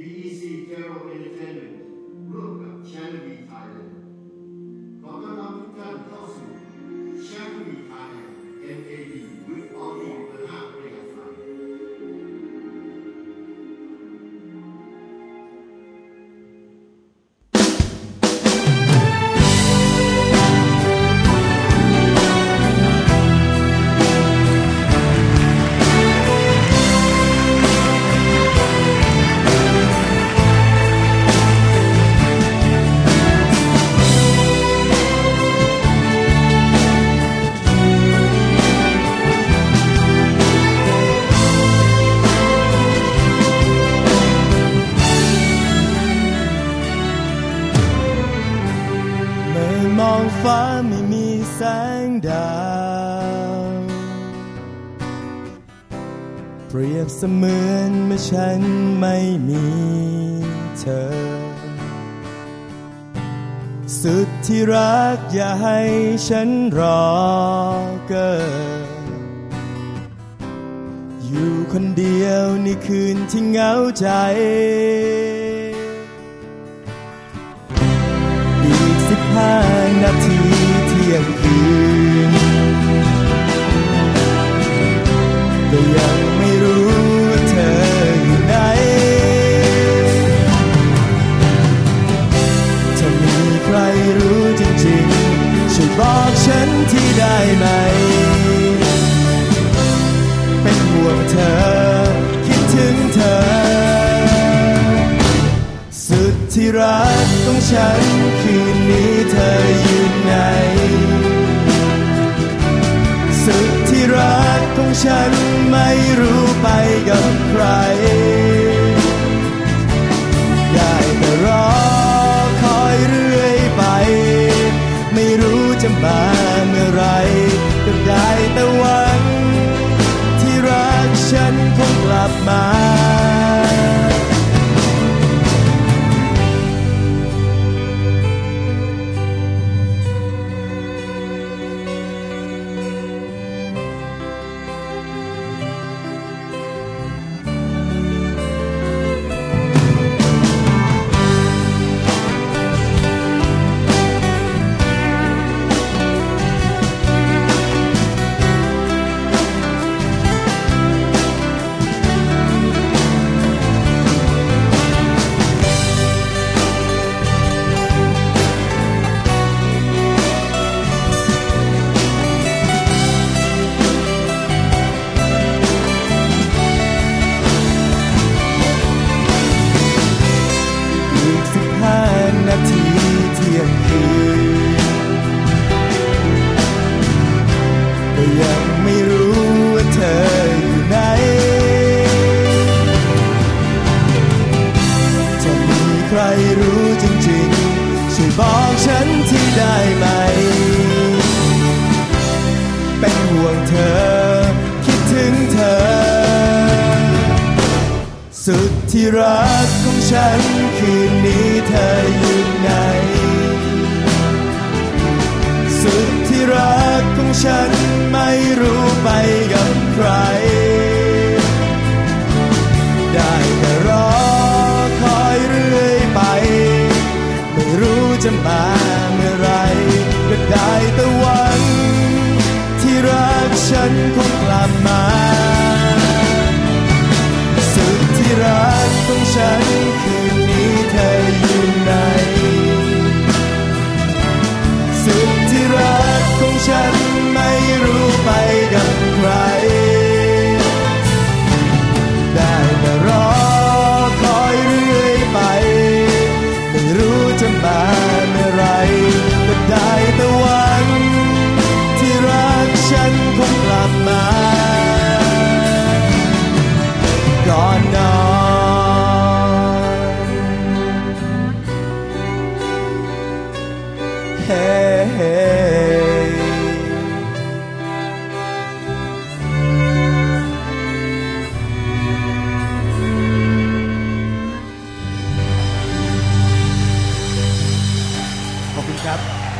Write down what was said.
BEC Carol Entertainment ร่วมกับ Channel V Thailand ขอต้อนรับทุกท่านเข้าสู่ ฟ้าไม่มีแสงดาวเปรียบเสมือนเมื่อฉันไม่มีเธอ สุดที่รักอย่าให้ฉันรอเกินอยู่คนเดียวในคืนที่เหงาใจอีกสิบห้า นาทีเที่ยงคืนก็ยังไม่รู้เธออยู่ไหนถ้ามีใครรู้จริงๆช่วยบอกฉันที่ได้ไหม เป็นห่วงเธอ คิดถึงเธอ สุดที่รักของฉันคืนนี้ เธออยู่ไหน สุดที่รักของฉันไม่รู้ไปกับใคร ใครรู้จริงๆ ช่วยบอกฉันที่ได้ไหม เป็นห่วงเธอ คิดถึงเธอ สุดที่รักของฉันคืนนี้เธออยู่ไหน สุดที่รักของฉันไม่รู้ไปกับใคร จะมาเมื่อไรก็ได้แต่หวัง ที่รักฉันคงกลับมา ขอบคุณครับ